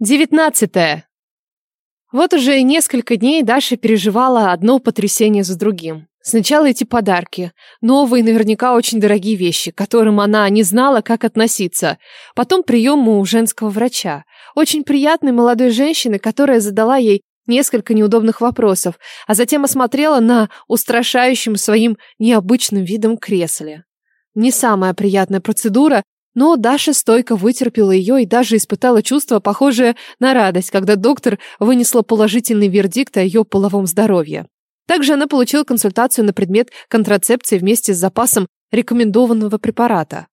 Девятнадцатое. Вот уже несколько дней Даша переживала одно потрясение за другим. Сначала эти подарки, новые, наверняка очень дорогие вещи, к которым она не знала, как относиться. Потом прием у женского врача. Очень приятной молодой женщины, которая задала ей несколько неудобных вопросов, а затем осмотрела на устрашающем своим необычным видом кресле. Не самая приятная процедура, но Даша стойко вытерпела ее и даже испытала чувство, похожее на радость, когда доктор вынесла положительный вердикт о ее половом здоровье. Также она получила консультацию на предмет контрацепции вместе с запасом рекомендованного препарата.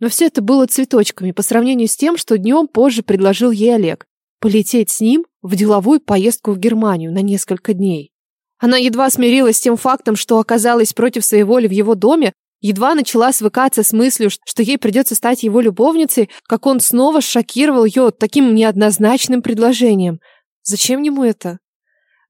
Но все это было цветочками по сравнению с тем, что днем позже предложил ей Олег полететь с ним в деловую поездку в Германию на несколько дней. Она едва смирилась с тем фактом, что оказалась против своей воли в его доме, Едва начала свыкаться с мыслью, что ей придется стать его любовницей, как он снова шокировал ее таким неоднозначным предложением. Зачем ему это?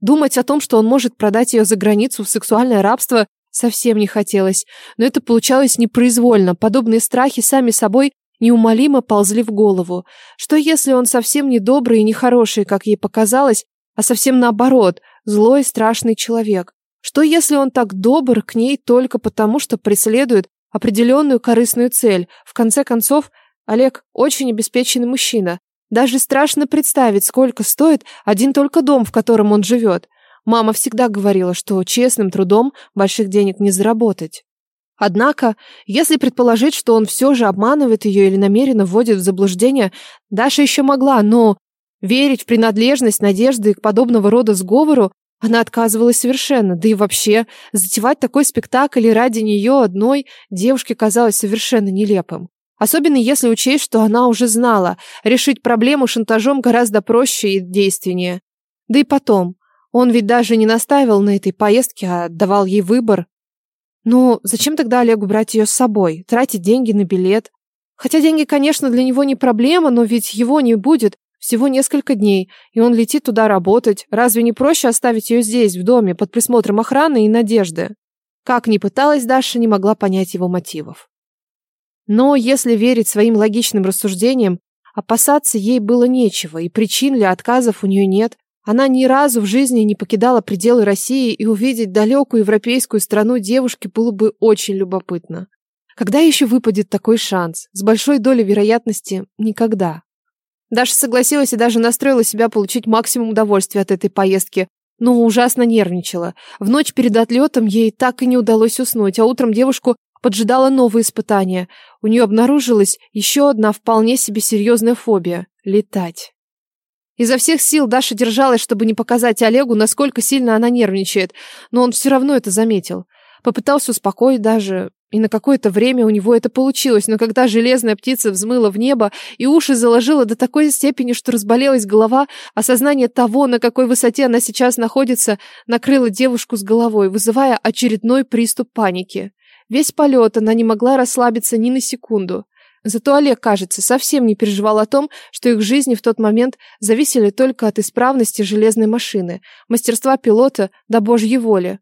Думать о том, что он может продать ее за границу в сексуальное рабство, совсем не хотелось. Но это получалось непроизвольно. Подобные страхи сами собой неумолимо ползли в голову. Что если он совсем не добрый и не хороший, как ей показалось, а совсем наоборот, злой, страшный человек? Что если он так добр к ней только потому, что преследует определенную корыстную цель? В конце концов, Олег очень обеспеченный мужчина. Даже страшно представить, сколько стоит один только дом, в котором он живет. Мама всегда говорила, что честным трудом больших денег не заработать. Однако, если предположить, что он все же обманывает ее или намеренно вводит в заблуждение, Даша еще могла, но верить в принадлежность надежды к подобного рода сговору она отказывалась совершенно, да и вообще, затевать такой спектакль ради нее одной девушке казалось совершенно нелепым. Особенно если учесть, что она уже знала, решить проблему шантажом гораздо проще и действеннее. Да и потом, он ведь даже не настаивал на этой поездке, а давал ей выбор. Ну, зачем тогда Олегу брать ее с собой, тратить деньги на билет? Хотя деньги, конечно, для него не проблема, но ведь его не будет, всего несколько дней, и он летит туда работать. Разве не проще оставить ее здесь, в доме, под присмотром охраны и надежды? Как ни пыталась, Даша не могла понять его мотивов. Но если верить своим логичным рассуждениям, опасаться ей было нечего, и причин для отказов у нее нет. Она ни разу в жизни не покидала пределы России, и увидеть далекую европейскую страну девушке было бы очень любопытно. Когда еще выпадет такой шанс? С большой долей вероятности – никогда. Даша согласилась и даже настроила себя получить максимум удовольствия от этой поездки, но ужасно нервничала. В ночь перед отлетом ей так и не удалось уснуть, а утром девушку поджидало новое испытание. У нее обнаружилась еще одна вполне себе серьезная фобия – летать. Изо всех сил Даша держалась, чтобы не показать Олегу, насколько сильно она нервничает, но он все равно это заметил. Попытался успокоить даже, и на какое-то время у него это получилось, но когда железная птица взмыла в небо и уши заложила до такой степени, что разболелась голова, осознание того, на какой высоте она сейчас находится, накрыло девушку с головой, вызывая очередной приступ паники. Весь полет она не могла расслабиться ни на секунду. Зато Олег, кажется, совсем не переживал о том, что их жизни в тот момент зависели только от исправности железной машины, мастерства пилота до божьей воли.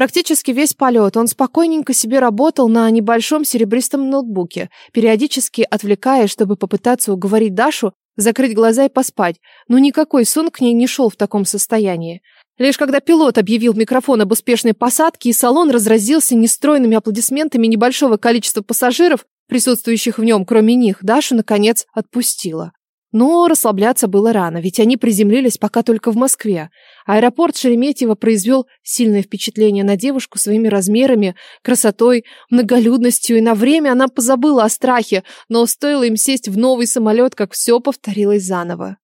Практически весь полет он спокойненько себе работал на небольшом серебристом ноутбуке, периодически отвлекаясь, чтобы попытаться уговорить Дашу закрыть глаза и поспать, но никакой сон к ней не шел в таком состоянии. Лишь когда пилот объявил микрофон об успешной посадке и салон разразился нестройными аплодисментами небольшого количества пассажиров, присутствующих в нем, кроме них, Дашу, наконец, отпустила. Но расслабляться было рано, ведь они приземлились пока только в Москве. Аэропорт Шереметьево произвел сильное впечатление на девушку своими размерами, красотой, многолюдностью, и на время она позабыла о страхе, но стоило им сесть в новый самолет, как все повторилось заново.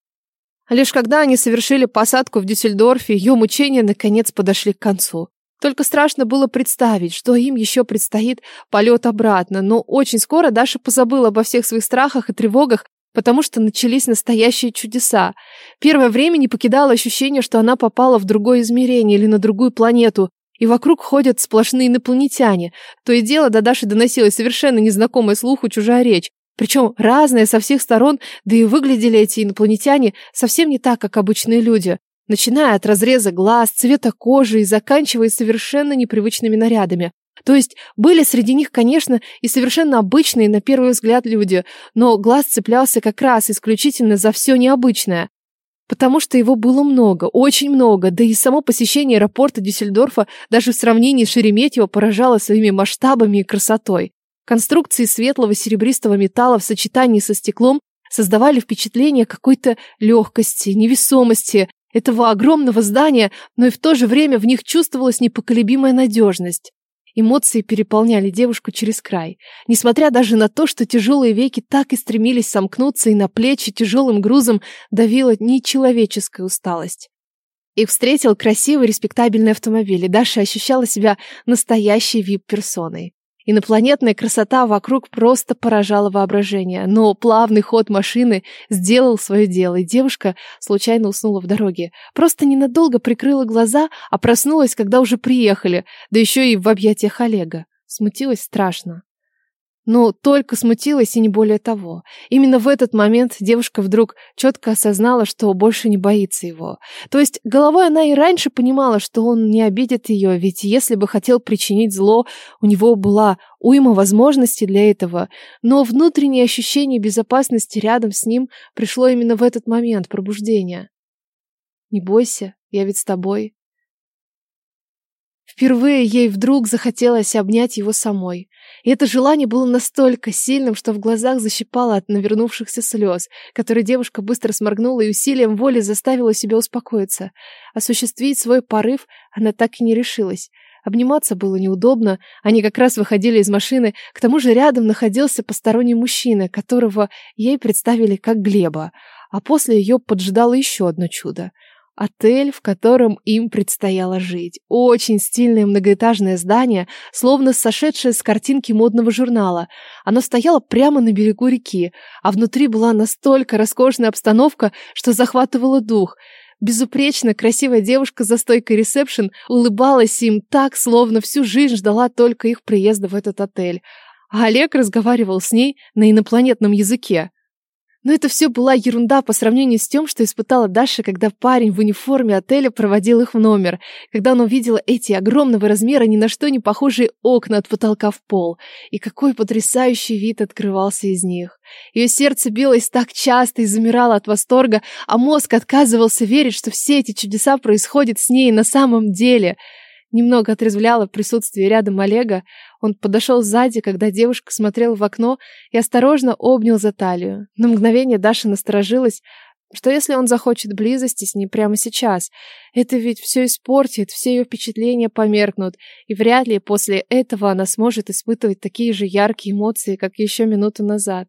Лишь когда они совершили посадку в Дюссельдорфе, ее мучения наконец подошли к концу. Только страшно было представить, что им еще предстоит полет обратно, но очень скоро Даша позабыла обо всех своих страхах и тревогах потому что начались настоящие чудеса. Первое время не покидало ощущение, что она попала в другое измерение или на другую планету, и вокруг ходят сплошные инопланетяне. То и дело до Даши доносилась совершенно незнакомая слуху чужая речь. Причем разная со всех сторон, да и выглядели эти инопланетяне совсем не так, как обычные люди. Начиная от разреза глаз, цвета кожи и заканчивая совершенно непривычными нарядами. То есть были среди них, конечно, и совершенно обычные на первый взгляд люди, но глаз цеплялся как раз исключительно за все необычное. Потому что его было много, очень много, да и само посещение аэропорта Дюссельдорфа даже в сравнении с Шереметьево поражало своими масштабами и красотой. Конструкции светлого серебристого металла в сочетании со стеклом создавали впечатление какой-то легкости, невесомости этого огромного здания, но и в то же время в них чувствовалась непоколебимая надежность. Эмоции переполняли девушку через край. Несмотря даже на то, что тяжелые веки так и стремились сомкнуться, и на плечи тяжелым грузом давила нечеловеческая усталость. Их встретил красивый, респектабельный автомобиль, и Даша ощущала себя настоящей вип-персоной. Инопланетная красота вокруг просто поражала воображение, но плавный ход машины сделал свое дело, и девушка случайно уснула в дороге. Просто ненадолго прикрыла глаза, а проснулась, когда уже приехали, да еще и в объятиях Олега. Смутилась страшно. Но только смутилась и не более того. Именно в этот момент девушка вдруг четко осознала, что больше не боится его. То есть головой она и раньше понимала, что он не обидит ее, ведь если бы хотел причинить зло, у него была уйма возможностей для этого. Но внутреннее ощущение безопасности рядом с ним пришло именно в этот момент пробуждения. «Не бойся, я ведь с тобой», Впервые ей вдруг захотелось обнять его самой. И это желание было настолько сильным, что в глазах защипало от навернувшихся слез, которые девушка быстро сморгнула и усилием воли заставила себя успокоиться. Осуществить свой порыв она так и не решилась. Обниматься было неудобно, они как раз выходили из машины, к тому же рядом находился посторонний мужчина, которого ей представили как Глеба, а после ее поджидало еще одно чудо — Отель, в котором им предстояло жить. Очень стильное многоэтажное здание, словно сошедшее с картинки модного журнала. Оно стояло прямо на берегу реки, а внутри была настолько роскошная обстановка, что захватывала дух. Безупречно красивая девушка за стойкой ресепшн улыбалась им так, словно всю жизнь ждала только их приезда в этот отель. А Олег разговаривал с ней на инопланетном языке. Но это все была ерунда по сравнению с тем, что испытала Даша, когда парень в униформе отеля проводил их в номер, когда она увидела эти огромного размера, ни на что не похожие окна от потолка в пол, и какой потрясающий вид открывался из них. Ее сердце билось так часто и замирало от восторга, а мозг отказывался верить, что все эти чудеса происходят с ней на самом деле — Немного отрезвляло присутствие рядом Олега. Он подошел сзади, когда девушка смотрела в окно и осторожно обнял за талию. На мгновение Даша насторожилась, что если он захочет близости с ней прямо сейчас? Это ведь все испортит, все ее впечатления померкнут, и вряд ли после этого она сможет испытывать такие же яркие эмоции, как еще минуту назад.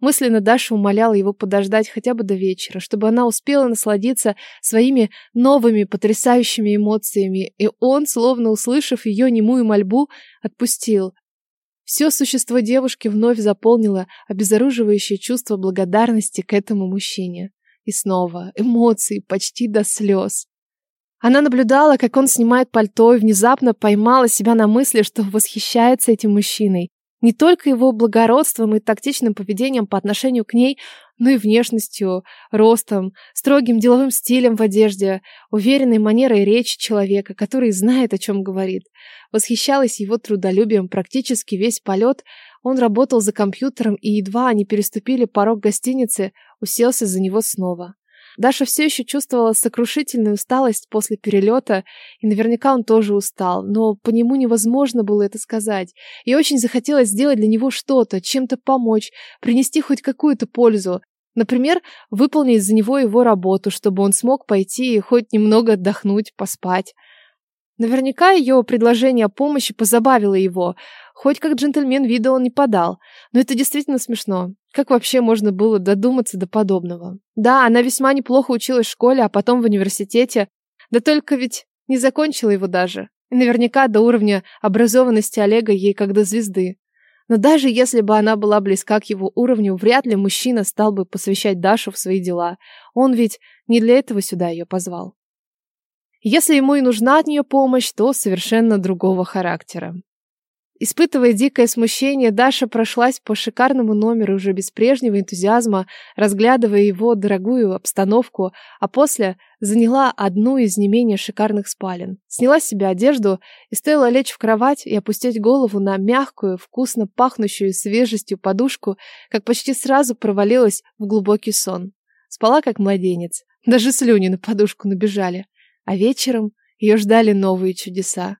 Мысленно Даша умоляла его подождать хотя бы до вечера, чтобы она успела насладиться своими новыми потрясающими эмоциями, и он, словно услышав ее немую мольбу, отпустил. Все существо девушки вновь заполнило обезоруживающее чувство благодарности к этому мужчине. И снова эмоции почти до слез. Она наблюдала, как он снимает пальто, и внезапно поймала себя на мысли, что восхищается этим мужчиной. Не только его благородством и тактичным поведением по отношению к ней, но и внешностью, ростом, строгим деловым стилем в одежде, уверенной манерой речи человека, который знает, о чем говорит. Восхищалась его трудолюбием практически весь полет. Он работал за компьютером, и едва они переступили порог гостиницы, уселся за него снова. Даша все еще чувствовала сокрушительную усталость после перелета, и наверняка он тоже устал, но по нему невозможно было это сказать. И очень захотелось сделать для него что-то, чем-то помочь, принести хоть какую-то пользу. Например, выполнить за него его работу, чтобы он смог пойти и хоть немного отдохнуть, поспать. Наверняка ее предложение о помощи позабавило его, хоть как джентльмен вида он не подал, но это действительно смешно. Как вообще можно было додуматься до подобного? Да, она весьма неплохо училась в школе, а потом в университете, да только ведь не закончила его даже. И наверняка до уровня образованности Олега ей как до звезды. Но даже если бы она была близка к его уровню, вряд ли мужчина стал бы посвящать Дашу в свои дела. Он ведь не для этого сюда ее позвал. Если ему и нужна от нее помощь, то совершенно другого характера. Испытывая дикое смущение, Даша прошлась по шикарному номеру уже без прежнего энтузиазма, разглядывая его дорогую обстановку, а после заняла одну из не менее шикарных спален. Сняла с себя одежду и стоило лечь в кровать и опустить голову на мягкую, вкусно пахнущую свежестью подушку, как почти сразу провалилась в глубокий сон. Спала как младенец. Даже слюни на подушку набежали. А вечером ее ждали новые чудеса.